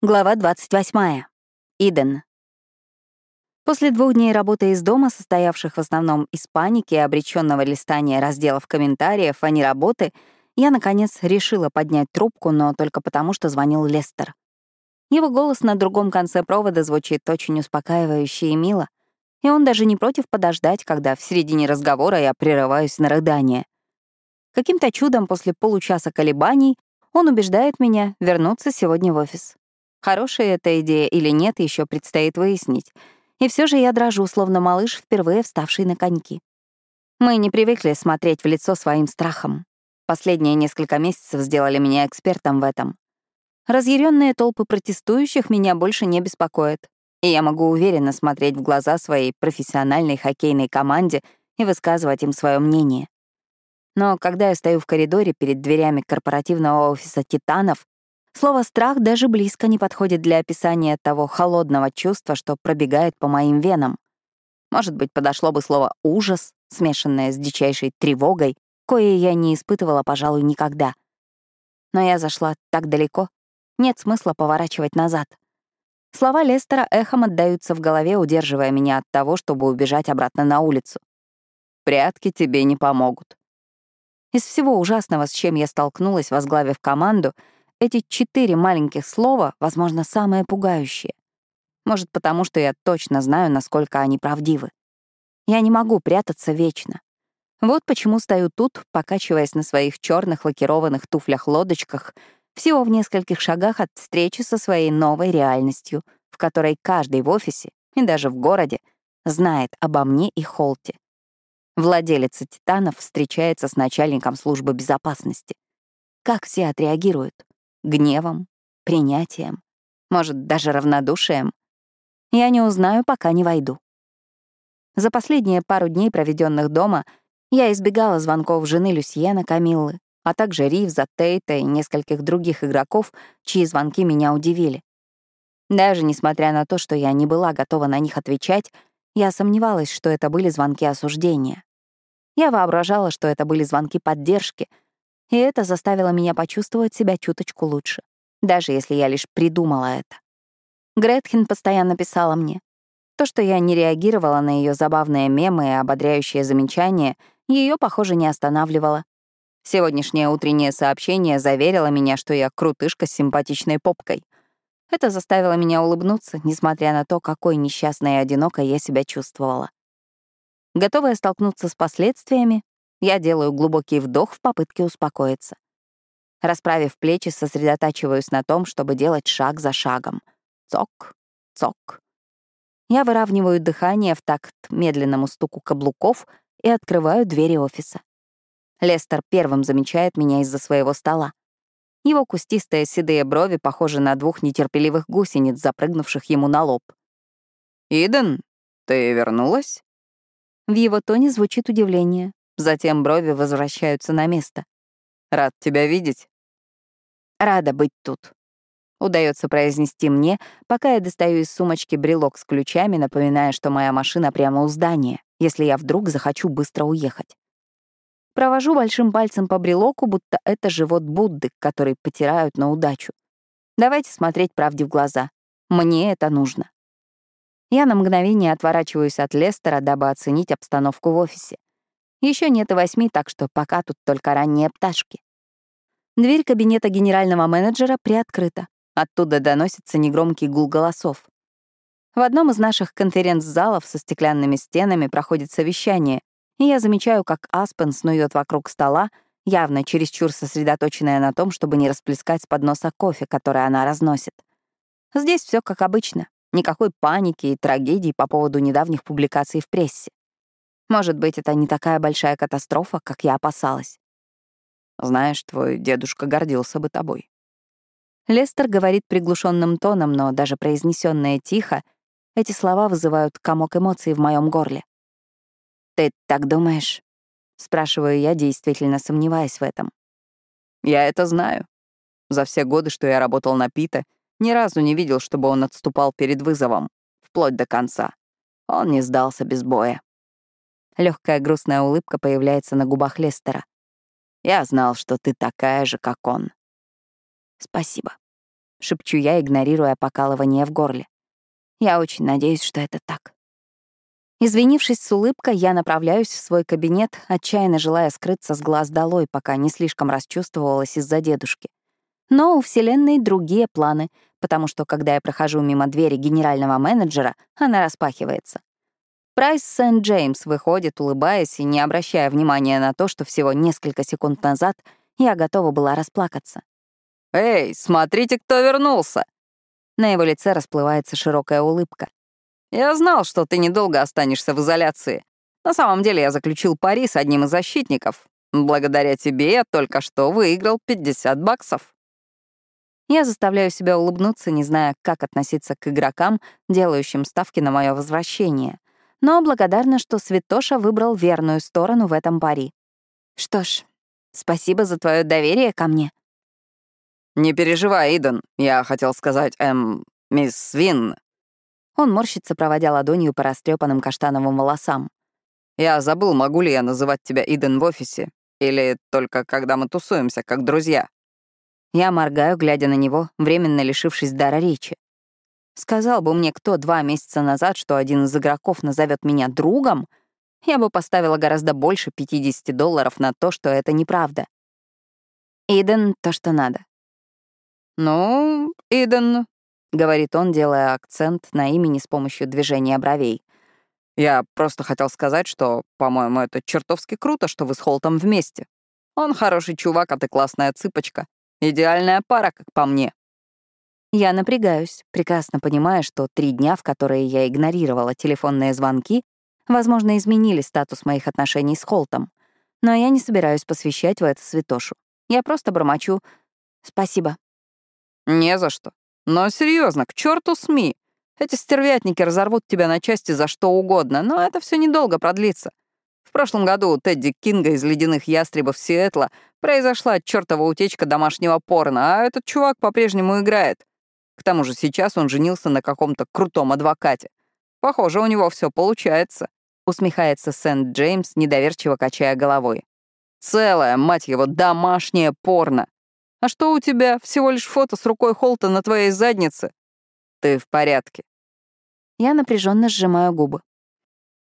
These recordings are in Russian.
Глава 28. Иден. После двух дней работы из дома, состоявших в основном из паники и обреченного листания разделов комментариев, а не работы, я, наконец, решила поднять трубку, но только потому, что звонил Лестер. Его голос на другом конце провода звучит очень успокаивающе и мило, и он даже не против подождать, когда в середине разговора я прерываюсь на рыдание. Каким-то чудом после получаса колебаний он убеждает меня вернуться сегодня в офис. Хорошая эта идея или нет, еще предстоит выяснить. И все же я дрожу, словно малыш, впервые вставший на коньки. Мы не привыкли смотреть в лицо своим страхом. Последние несколько месяцев сделали меня экспертом в этом. Разъяренные толпы протестующих меня больше не беспокоят, и я могу уверенно смотреть в глаза своей профессиональной хоккейной команде и высказывать им свое мнение. Но когда я стою в коридоре перед дверями корпоративного офиса «Титанов», Слово «страх» даже близко не подходит для описания того холодного чувства, что пробегает по моим венам. Может быть, подошло бы слово «ужас», смешанное с дичайшей тревогой, кое я не испытывала, пожалуй, никогда. Но я зашла так далеко, нет смысла поворачивать назад. Слова Лестера эхом отдаются в голове, удерживая меня от того, чтобы убежать обратно на улицу. «Прятки тебе не помогут». Из всего ужасного, с чем я столкнулась, возглавив команду — эти четыре маленьких слова, возможно, самые пугающие. Может, потому что я точно знаю, насколько они правдивы. Я не могу прятаться вечно. Вот почему стою тут, покачиваясь на своих черных лакированных туфлях-лодочках, всего в нескольких шагах от встречи со своей новой реальностью, в которой каждый в офисе и даже в городе знает обо мне и Холте. Владелица «Титанов» встречается с начальником службы безопасности. Как все отреагируют? Гневом, принятием, может, даже равнодушием. Я не узнаю, пока не войду. За последние пару дней, проведенных дома, я избегала звонков жены Люсьена Камиллы, а также Ривза, Тейта и нескольких других игроков, чьи звонки меня удивили. Даже несмотря на то, что я не была готова на них отвечать, я сомневалась, что это были звонки осуждения. Я воображала, что это были звонки поддержки — и это заставило меня почувствовать себя чуточку лучше, даже если я лишь придумала это. Гретхен постоянно писала мне. То, что я не реагировала на ее забавные мемы и ободряющие замечания, ее, похоже, не останавливало. Сегодняшнее утреннее сообщение заверило меня, что я крутышка с симпатичной попкой. Это заставило меня улыбнуться, несмотря на то, какой несчастной и одинокой я себя чувствовала. Готовая столкнуться с последствиями, я делаю глубокий вдох в попытке успокоиться. Расправив плечи, сосредотачиваюсь на том, чтобы делать шаг за шагом. Цок, цок. Я выравниваю дыхание в такт медленному стуку каблуков и открываю двери офиса. Лестер первым замечает меня из-за своего стола. Его кустистые седые брови похожи на двух нетерпеливых гусениц, запрыгнувших ему на лоб. «Иден, ты вернулась?» В его тоне звучит удивление. Затем брови возвращаются на место. «Рад тебя видеть». «Рада быть тут», — удается произнести мне, пока я достаю из сумочки брелок с ключами, напоминая, что моя машина прямо у здания, если я вдруг захочу быстро уехать. Провожу большим пальцем по брелоку, будто это живот Будды, который потирают на удачу. Давайте смотреть правде в глаза. Мне это нужно. Я на мгновение отворачиваюсь от Лестера, дабы оценить обстановку в офисе. Еще нет и восьми, так что пока тут только ранние пташки. Дверь кабинета генерального менеджера приоткрыта. Оттуда доносится негромкий гул голосов. В одном из наших конференц-залов со стеклянными стенами проходит совещание, и я замечаю, как Аспен снует вокруг стола, явно чересчур сосредоточенная на том, чтобы не расплескать с подноса кофе, который она разносит. Здесь все как обычно. Никакой паники и трагедий по поводу недавних публикаций в прессе. Может быть, это не такая большая катастрофа, как я опасалась. Знаешь, твой дедушка гордился бы тобой. Лестер говорит приглушенным тоном, но даже произнесенные тихо, эти слова вызывают комок эмоций в моем горле. «Ты так думаешь?» — спрашиваю я, действительно сомневаясь в этом. «Я это знаю. За все годы, что я работал на Пита, ни разу не видел, чтобы он отступал перед вызовом, вплоть до конца. Он не сдался без боя. Легкая грустная улыбка появляется на губах Лестера. «Я знал, что ты такая же, как он». «Спасибо». — шепчу я, игнорируя покалывание в горле. Я очень надеюсь, что это так. Извинившись с улыбкой, я направляюсь в свой кабинет, отчаянно желая скрыться с глаз долой, пока не слишком расчувствовалась из-за дедушки. Но у Вселенной другие планы, потому что, когда я прохожу мимо двери генерального менеджера, она распахивается. Прайс Сент-Джеймс выходит, улыбаясь и не обращая внимания на то, что всего несколько секунд назад я готова была расплакаться. «Эй, смотрите, кто вернулся!» На его лице расплывается широкая улыбка. «Я знал, что ты недолго останешься в изоляции. На самом деле я заключил пари с одним из защитников. Благодаря тебе я только что выиграл 50 баксов». Я заставляю себя улыбнуться, не зная, как относиться к игрокам, делающим ставки на мое возвращение. Но благодарна, что Святоша выбрал верную сторону в этом пари. Что ж, спасибо за твое доверие ко мне. «Не переживай, Иден. Я хотел сказать, эм, мисс Вин». Он морщится, проводя ладонью по растрепанным каштановым волосам. «Я забыл, могу ли я называть тебя Иден в офисе, или только когда мы тусуемся, как друзья». Я моргаю, глядя на него, временно лишившись дара речи. Сказал бы мне кто два месяца назад, что один из игроков назовет меня другом, я бы поставила гораздо больше 50 долларов на то, что это неправда. Иден — то, что надо. «Ну, Иден», — говорит он, делая акцент на имени с помощью движения бровей. «Я просто хотел сказать, что, по-моему, это чертовски круто, что вы с Холтом вместе. Он хороший чувак, а ты классная цыпочка. Идеальная пара, как по мне». Я напрягаюсь, прекрасно понимая, что три дня, в которые я игнорировала телефонные звонки, возможно, изменили статус моих отношений с Холтом. Но я не собираюсь посвящать в это святошу. Я просто бормочу «Спасибо». «Не за что. Но серьезно, к черту СМИ. Эти стервятники разорвут тебя на части за что угодно, но это все недолго продлится. В прошлом году у Тедди Кинга из «Ледяных ястребов» Сиэтла произошла чертова утечка домашнего порно, а этот чувак по-прежнему играет. К тому же сейчас он женился на каком-то крутом адвокате. Похоже, у него все получается», — усмехается Сент-Джеймс, недоверчиво качая головой. «Целое, мать его, домашнее порно. А что у тебя? Всего лишь фото с рукой Холта на твоей заднице? Ты в порядке. Я напряженно сжимаю губы.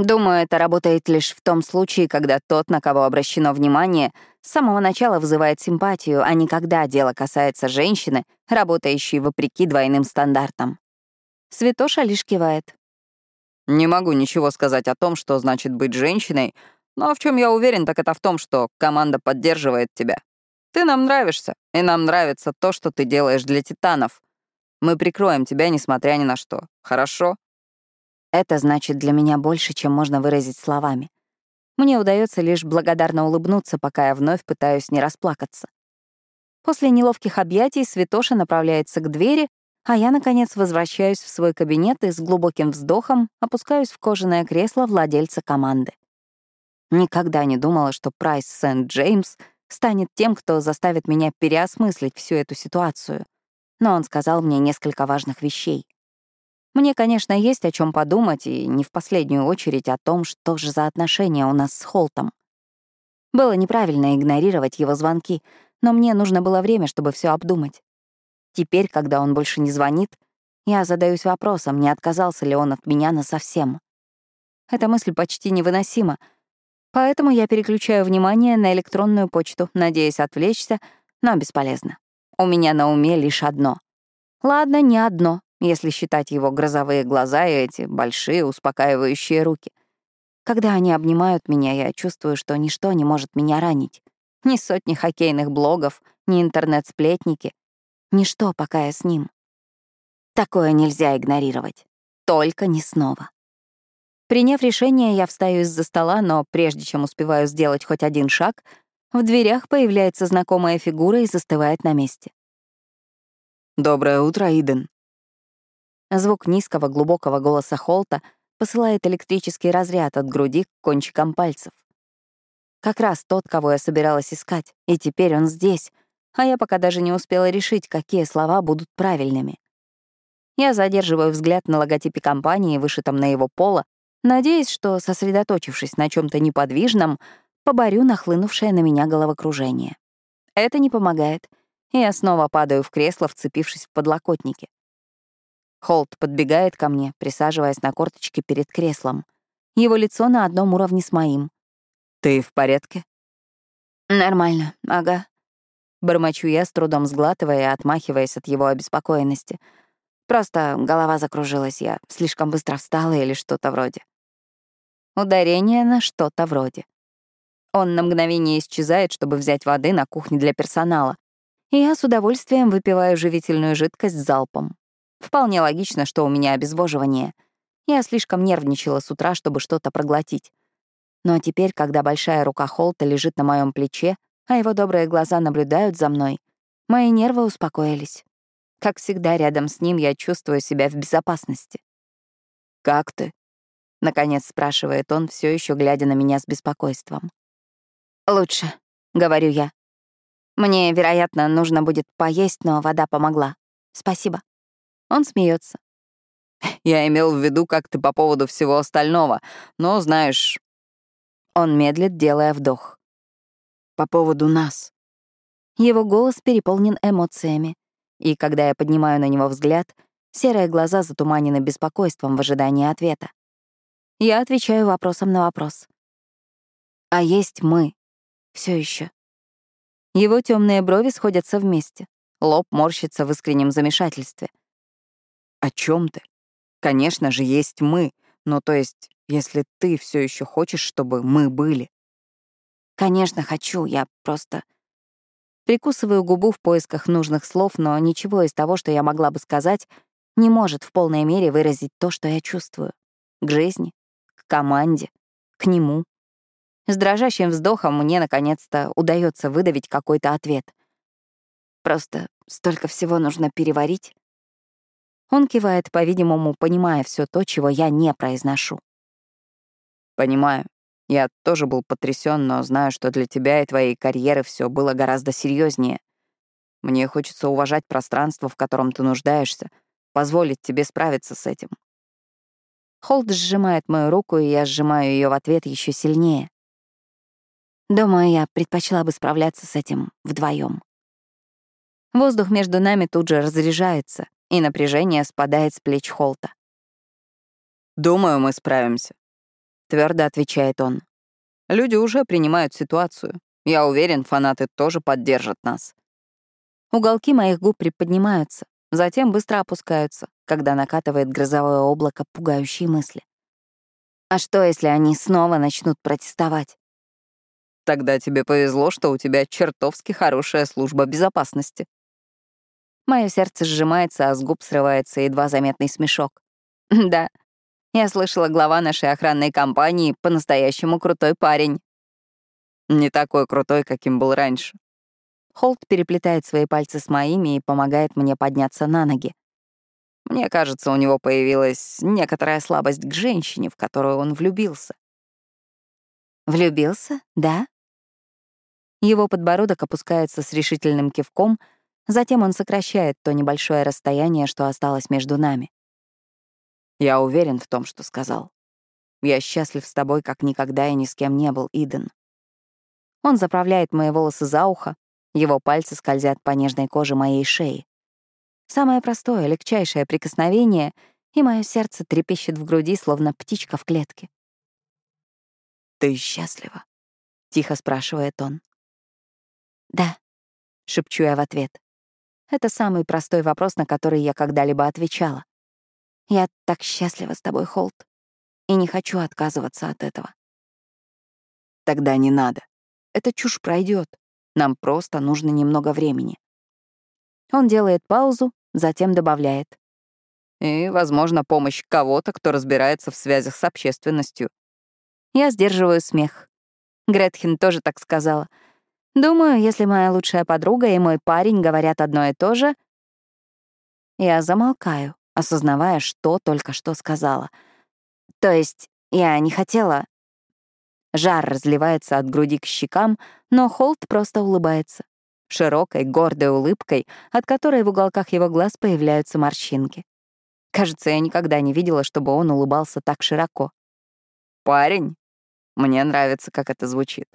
Думаю, это работает лишь в том случае, когда тот, на кого обращено внимание, с самого начала вызывает симпатию, а не когда дело касается женщины, работающей вопреки двойным стандартам. Святоша лишь кивает. Не могу ничего сказать о том, что значит быть женщиной, но в чем я уверен, так это в том, что команда поддерживает тебя. Ты нам нравишься, и нам нравится то, что ты делаешь для титанов. Мы прикроем тебя, несмотря ни на что. Хорошо?» Это значит для меня больше, чем можно выразить словами. Мне удается лишь благодарно улыбнуться, пока я вновь пытаюсь не расплакаться. После неловких объятий Святоша направляется к двери, а я, наконец, возвращаюсь в свой кабинет и с глубоким вздохом опускаюсь в кожаное кресло владельца команды. Никогда не думала, что Прайс Сент-Джеймс станет тем, кто заставит меня переосмыслить всю эту ситуацию. Но он сказал мне несколько важных вещей. Мне, конечно, есть о чем подумать, и не в последнюю очередь о том, что же за отношения у нас с Холтом. Было неправильно игнорировать его звонки, но мне нужно было время, чтобы все обдумать. Теперь, когда он больше не звонит, я задаюсь вопросом, не отказался ли он от меня насовсем. Эта мысль почти невыносима, Поэтому я переключаю внимание на электронную почту, надеясь отвлечься, но бесполезно. У меня на уме лишь одно. Ладно, не одно, если считать его грозовые глаза и эти большие успокаивающие руки. Когда они обнимают меня, я чувствую, что ничто не может меня ранить. Ни сотни хоккейных блогов, ни интернет-сплетники. Ничто, пока я с ним. Такое нельзя игнорировать. Только не снова. Приняв решение, я встаю из-за стола, но прежде чем успеваю сделать хоть один шаг, в дверях появляется знакомая фигура и застывает на месте. «Доброе утро, Иден». Звук низкого глубокого голоса Холта посылает электрический разряд от груди к кончикам пальцев. Как раз тот, кого я собиралась искать, и теперь он здесь, а я пока даже не успела решить, какие слова будут правильными. Я задерживаю взгляд на логотипе компании, вышитом на его поло, надеясь, что, сосредоточившись на чем то неподвижном, поборю нахлынувшее на меня головокружение. Это не помогает. и я снова падаю в кресло, вцепившись в подлокотники. Холт подбегает ко мне, присаживаясь на корточке перед креслом. Его лицо на одном уровне с моим. «Ты в порядке?» «Нормально, ага». Бормочу я, с трудом сглатывая отмахиваясь от его обеспокоенности. Просто голова закружилась, я слишком быстро встала или что-то вроде. Ударение на что-то вроде. Он на мгновение исчезает, чтобы взять воды на кухне для персонала, и я с удовольствием выпиваю живительную жидкость залпом. Вполне логично, что у меня обезвоживание. Я слишком нервничала с утра, чтобы что-то проглотить. Но теперь, когда большая рука Холта лежит на моем плече, а его добрые глаза наблюдают за мной, мои нервы успокоились. Как всегда, рядом с ним я чувствую себя в безопасности. «Как ты?» — наконец спрашивает он, все еще глядя на меня с беспокойством. «Лучше», — говорю я. «Мне, вероятно, нужно будет поесть, но вода помогла. Спасибо». Он смеется. «Я имел в виду, как ты по поводу всего остального, но, знаешь...» Он медлит, делая вдох. «По поводу нас». Его голос переполнен эмоциями, и когда я поднимаю на него взгляд, серые глаза затуманены беспокойством в ожидании ответа. Я отвечаю вопросом на вопрос. А есть мы. все еще. Его темные брови сходятся вместе. Лоб морщится в искреннем замешательстве. О чем ты? Конечно же, есть мы. Но то есть, если ты все еще хочешь, чтобы мы были. Конечно, хочу. Я просто... Прикусываю губу в поисках нужных слов, но ничего из того, что я могла бы сказать, не может в полной мере выразить то, что я чувствую. К жизни, к команде, к нему. С дрожащим вздохом мне, наконец-то, удается выдавить какой-то ответ. Просто столько всего нужно переварить. Он кивает, по-видимому, понимая все то, чего я не произношу. Понимаю. Я тоже был потрясен, но знаю, что для тебя и твоей карьеры все было гораздо серьезнее. Мне хочется уважать пространство, в котором ты нуждаешься, позволить тебе справиться с этим. Холд сжимает мою руку, и я сжимаю ее в ответ еще сильнее. Думаю, я предпочла бы справляться с этим вдвоем. Воздух между нами тут же разряжается, и напряжение спадает с плеч Холта. «Думаю, мы справимся», — твердо отвечает он. «Люди уже принимают ситуацию. Я уверен, фанаты тоже поддержат нас». Уголки моих губ приподнимаются, затем быстро опускаются, когда накатывает грозовое облако пугающие мысли. А что, если они снова начнут протестовать? Тогда тебе повезло, что у тебя чертовски хорошая служба безопасности. Мое сердце сжимается, а с губ срывается едва заметный смешок. Да, я слышала, глава нашей охранной компании — по-настоящему крутой парень. Не такой крутой, каким был раньше. Холт переплетает свои пальцы с моими и помогает мне подняться на ноги. Мне кажется, у него появилась некоторая слабость к женщине, в которую он влюбился. Влюбился, да? Его подбородок опускается с решительным кивком — Затем он сокращает то небольшое расстояние, что осталось между нами. «Я уверен в том, что сказал. Я счастлив с тобой, как никогда и ни с кем не был, Иден». Он заправляет мои волосы за ухо, его пальцы скользят по нежной коже моей шеи. Самое простое, легчайшее прикосновение, и мое сердце трепещет в груди, словно птичка в клетке. «Ты счастлива?» — тихо спрашивает он. «Да», — шепчу я в ответ. Это самый простой вопрос, на который я когда-либо отвечала. Я так счастлива с тобой, Холт, и не хочу отказываться от этого. Тогда не надо. Эта чушь пройдет. Нам просто нужно немного времени. Он делает паузу, затем добавляет. И, возможно, помощь кого-то, кто разбирается в связях с общественностью. Я сдерживаю смех. Гретхен тоже так сказала — Думаю, если моя лучшая подруга и мой парень говорят одно и то же, я замолкаю, осознавая, что только что сказала. То есть я не хотела... Жар разливается от груди к щекам, но Холт просто улыбается. Широкой, гордой улыбкой, от которой в уголках его глаз появляются морщинки. Кажется, я никогда не видела, чтобы он улыбался так широко. «Парень?» Мне нравится, как это звучит.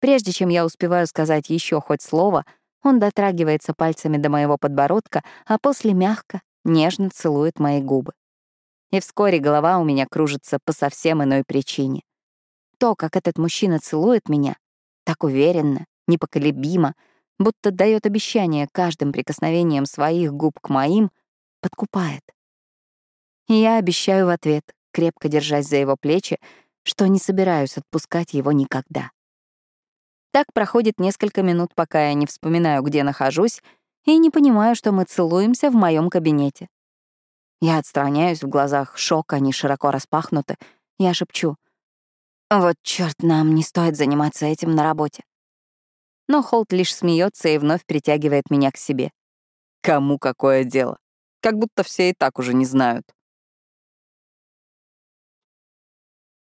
Прежде чем я успеваю сказать еще хоть слово, Он дотрагивается пальцами до моего подбородка, а после мягко, нежно целует мои губы. И вскоре голова у меня кружится по совсем иной причине. То, как этот мужчина целует меня, так уверенно, непоколебимо, будто дает обещание каждым прикосновением своих губ к моим, подкупает. И я обещаю в ответ, крепко держась за его плечи, что не собираюсь отпускать его никогда. Так проходит несколько минут, пока я не вспоминаю, где нахожусь, и не понимаю, что мы целуемся в моем кабинете. Я отстраняюсь, в глазах шок, они широко распахнуты. Я шепчу. «Вот чёрт, нам не стоит заниматься этим на работе». Но Холт лишь смеется и вновь притягивает меня к себе. Кому какое дело? Как будто все и так уже не знают.